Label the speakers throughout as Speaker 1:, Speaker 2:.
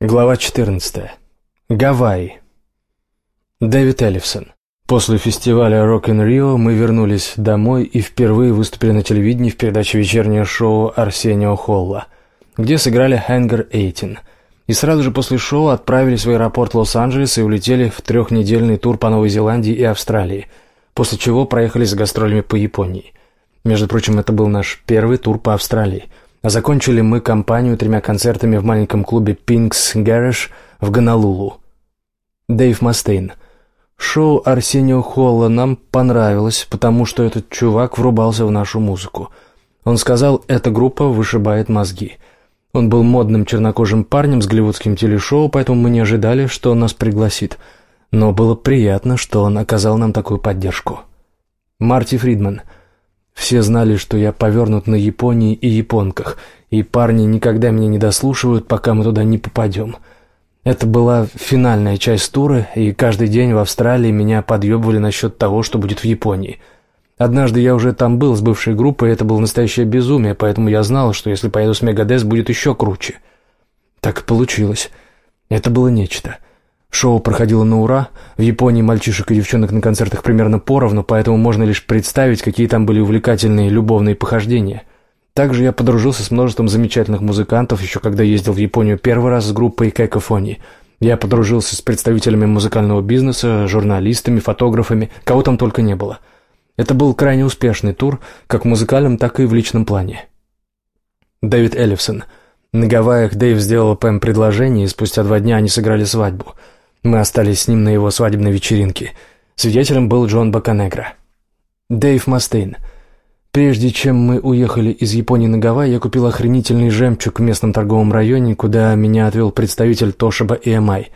Speaker 1: Глава 14. Гавайи. Дэвид Эллифсон. После фестиваля Rock in Rio мы вернулись домой и впервые выступили на телевидении в передаче «Вечернее шоу» Арсенио Холла, где сыграли «Хэнгер Эйтин». И сразу же после шоу отправились в аэропорт Лос-Анджелес и улетели в трехнедельный тур по Новой Зеландии и Австралии, после чего проехали с гастролями по Японии. Между прочим, это был наш первый тур по Австралии – а закончили мы кампанию тремя концертами в маленьком клубе «Пинкс Гараж» в Гонолулу. Дэйв Мастейн. Шоу Арсенио Холла нам понравилось, потому что этот чувак врубался в нашу музыку. Он сказал, эта группа вышибает мозги. Он был модным чернокожим парнем с голливудским телешоу, поэтому мы не ожидали, что он нас пригласит. Но было приятно, что он оказал нам такую поддержку. Марти Фридман – все знали, что я повернут на Японии и японках, и парни никогда меня не дослушивают, пока мы туда не попадем. Это была финальная часть тура, и каждый день в Австралии меня подъебывали насчет того, что будет в Японии. Однажды я уже там был с бывшей группой, и это было настоящее безумие, поэтому я знал, что если поеду с Мегадес, будет еще круче. Так и получилось. Это было нечто. Шоу проходило на ура. В Японии мальчишек и девчонок на концертах примерно поровну, поэтому можно лишь представить, какие там были увлекательные любовные похождения. Также я подружился с множеством замечательных музыкантов, еще когда ездил в Японию первый раз с группой Кэкофони. Я подружился с представителями музыкального бизнеса, журналистами, фотографами, кого там только не было. Это был крайне успешный тур, как в музыкальном, так и в личном плане. Дэвид Эллифсон. На Гавайях Дэйв сделал Пэм предложение, и спустя два дня они сыграли свадьбу – мы остались с ним на его свадебной вечеринке. Свидетелем был Джон Баканегра. Дэйв Мастейн. Прежде чем мы уехали из Японии на Гавайи, я купил охренительный жемчуг в местном торговом районе, куда меня отвел представитель Тошиба EMI.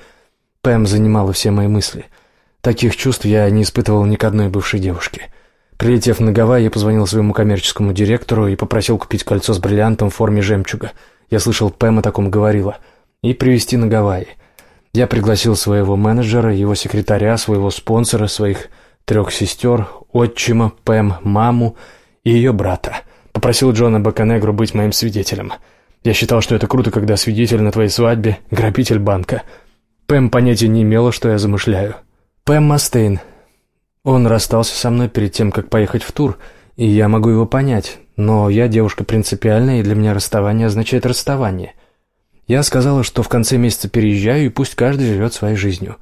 Speaker 1: Пэм занимала все мои мысли. Таких чувств я не испытывал ни к одной бывшей девушке. Прилетев на Гавайи, я позвонил своему коммерческому директору и попросил купить кольцо с бриллиантом в форме жемчуга. Я слышал, Пэм о таком говорила. И привезти на Гавайи. Я пригласил своего менеджера, его секретаря, своего спонсора, своих трех сестер, отчима, Пэм, маму и ее брата. Попросил Джона Баканегру быть моим свидетелем. Я считал, что это круто, когда свидетель на твоей свадьбе — грабитель банка. Пэм понятия не имела, что я замышляю. Пэм Мастейн. Он расстался со мной перед тем, как поехать в тур, и я могу его понять, но я девушка принципиальная, и для меня расставание означает расставание — я сказала, что в конце месяца переезжаю, и пусть каждый живет своей жизнью.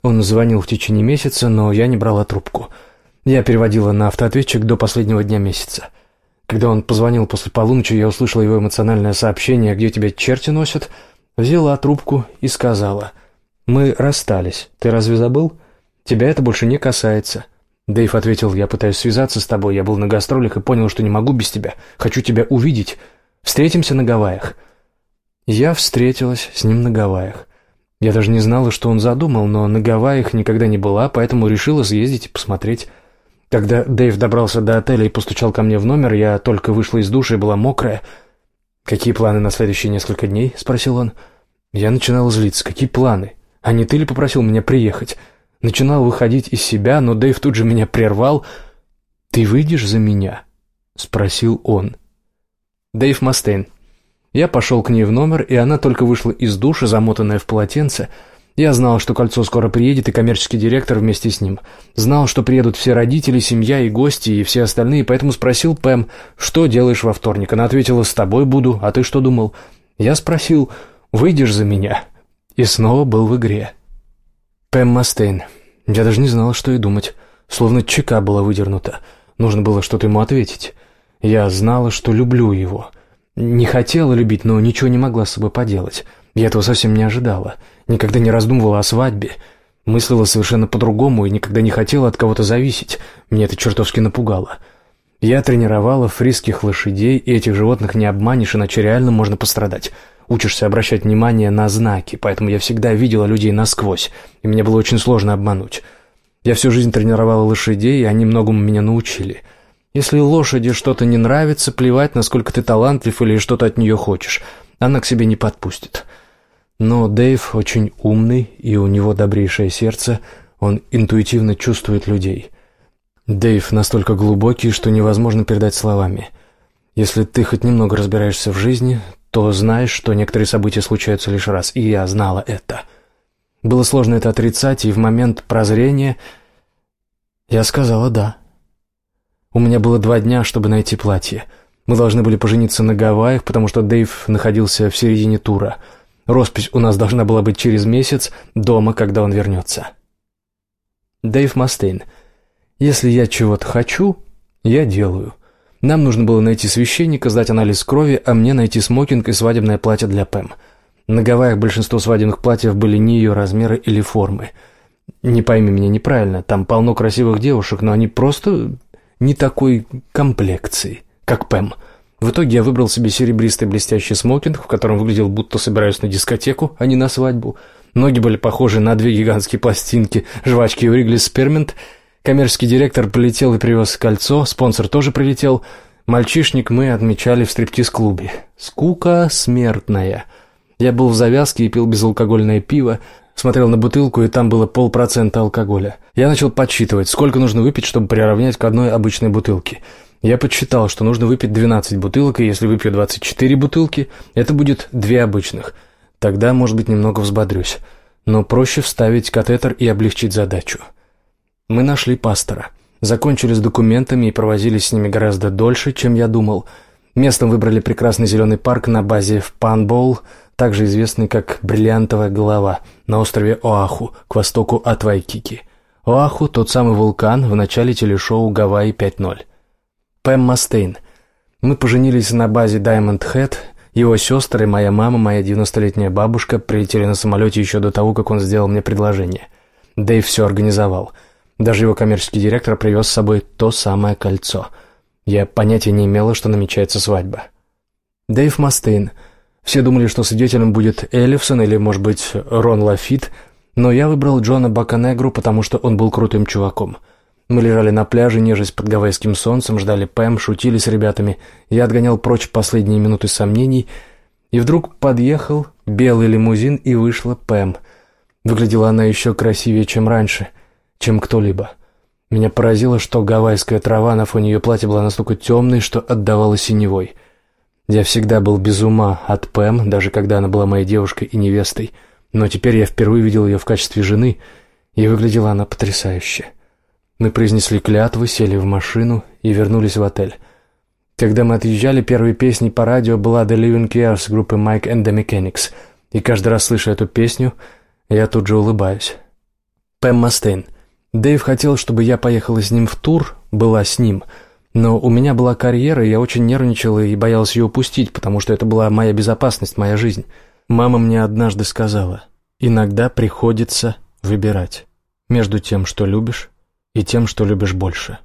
Speaker 1: Он звонил в течение месяца, но я не брала трубку. Я переводила на автоответчик до последнего дня месяца. Когда он позвонил после полуночи, я услышала его эмоциональное сообщение «Где тебя черти носят?», взяла трубку и сказала «Мы расстались. Ты разве забыл? Тебя это больше не касается». Дэйв ответил «Я пытаюсь связаться с тобой. Я был на гастролях и понял, что не могу без тебя. Хочу тебя увидеть. Встретимся на Гавайях». Я встретилась с ним на Гавайях. Я даже не знала, что он задумал, но на Гавайях никогда не была, поэтому решила съездить и посмотреть. Когда Дэйв добрался до отеля и постучал ко мне в номер, я только вышла из душа и была мокрая. «Какие планы на следующие несколько дней?» — спросил он. Я начинала злиться. «Какие планы? А не ты ли попросил меня приехать?» Начинал выходить из себя, но Дэйв тут же меня прервал. «Ты выйдешь за меня?» — спросил он. Дэйв Мастейн. Я пошел к ней в номер, и она только вышла из душа, замотанная в полотенце. Я знал, что кольцо скоро приедет, и коммерческий директор вместе с ним. Знал, что приедут все родители, семья и гости, и все остальные, поэтому спросил Пэм, что делаешь во вторник? Она ответила, с тобой буду, а ты что думал? Я спросил, выйдешь за меня? И снова был в игре. Пэм Мастейн. Я даже не знал, что и думать. Словно чека была выдернута. Нужно было что-то ему ответить. Я знала, что люблю его. Не хотела любить, но ничего не могла с собой поделать. Я этого совсем не ожидала. Никогда не раздумывала о свадьбе. Мыслила совершенно по-другому и никогда не хотела от кого-то зависеть. Меня это чертовски напугало. Я тренировала фриских лошадей, и этих животных не обманешь, иначе реально можно пострадать. Учишься обращать внимание на знаки, поэтому я всегда видела людей насквозь, и мне было очень сложно обмануть. Я всю жизнь тренировала лошадей, и они многому меня научили — если лошади что-то не нравится, плевать, насколько ты талантлив или что-то от нее хочешь. Она к себе не подпустит. Но Дэйв очень умный, и у него добрейшее сердце, он интуитивно чувствует людей. Дэйв настолько глубокий, что невозможно передать словами. Если ты хоть немного разбираешься в жизни, то знаешь, что некоторые события случаются лишь раз, и я знала это. Было сложно это отрицать, и в момент прозрения я сказала «да». У меня было два дня, чтобы найти платье. Мы должны были пожениться на Гавайях, потому что Дэйв находился в середине тура. Роспись у нас должна была быть через месяц, дома, когда он вернется. Дэйв Мастейн. Если я чего-то хочу, я делаю. Нам нужно было найти священника, сдать анализ крови, а мне найти смокинг и свадебное платье для Пэм. На Гавайях большинство свадебных платьев были не ее размера или формы. Не пойми меня неправильно, там полно красивых девушек, но они просто не такой комплекции, как Пэм. В итоге я выбрал себе серебристый блестящий смокинг, в котором выглядел, будто собираюсь на дискотеку, а не на свадьбу. Ноги были похожи на две гигантские пластинки, жвачки Вригли Спермент. Коммерческий директор полетел и привез кольцо, спонсор тоже прилетел. Мальчишник мы отмечали в стриптиз-клубе. Скука смертная. Я был в завязке и пил безалкогольное пиво, смотрел на бутылку, и там было полпроцента алкоголя. Я начал подсчитывать, сколько нужно выпить, чтобы приравнять к одной обычной бутылке. Я подсчитал, что нужно выпить 12 бутылок, и если выпью 24 бутылки, это будет две обычных. Тогда, может быть, немного взбодрюсь. Но проще вставить катетер и облегчить задачу. Мы нашли пастора. Закончили с документами и провозились с ними гораздо дольше, чем я думал. Местом выбрали прекрасный зеленый парк на базе в Панбоул – также известный как Бриллиантовая голова, на острове Оаху, к востоку от Вайкики. Оаху – тот самый вулкан в начале телешоу «Гавайи 5.0». Пэм Мастейн. Мы поженились на базе Diamond Head. Его сестры, моя мама, моя 90-летняя бабушка прилетели на самолете еще до того, как он сделал мне предложение. Дэйв все организовал. Даже его коммерческий директор привез с собой то самое кольцо. Я понятия не имела, что намечается свадьба. Дэйв Мастейн – все думали, что свидетелем будет Эллифсон или, может быть, Рон Лафит, но я выбрал Джона Баканегру, потому что он был крутым чуваком. Мы лежали на пляже, нежесть под гавайским солнцем, ждали Пэм, шутили с ребятами. Я отгонял прочь последние минуты сомнений, и вдруг подъехал белый лимузин, и вышла Пэм. Выглядела она еще красивее, чем раньше, чем кто-либо. Меня поразило, что гавайская трава на фоне ее платья была настолько темной, что отдавала синевой — я всегда был без ума от Пэм, даже когда она была моей девушкой и невестой, но теперь я впервые видел ее в качестве жены, и выглядела она потрясающе. Мы произнесли клятвы, сели в машину и вернулись в отель. Когда мы отъезжали, первой песней по радио была «The Living Years» группы Mike and the Mechanics, и каждый раз, слыша эту песню, я тут же улыбаюсь. Пэм Мастейн. Дэйв хотел, чтобы я поехала с ним в тур, была с ним — но у меня была карьера, и я очень нервничала и боялась ее упустить, потому что это была моя безопасность, моя жизнь. Мама мне однажды сказала, иногда приходится выбирать между тем, что любишь, и тем, что любишь больше.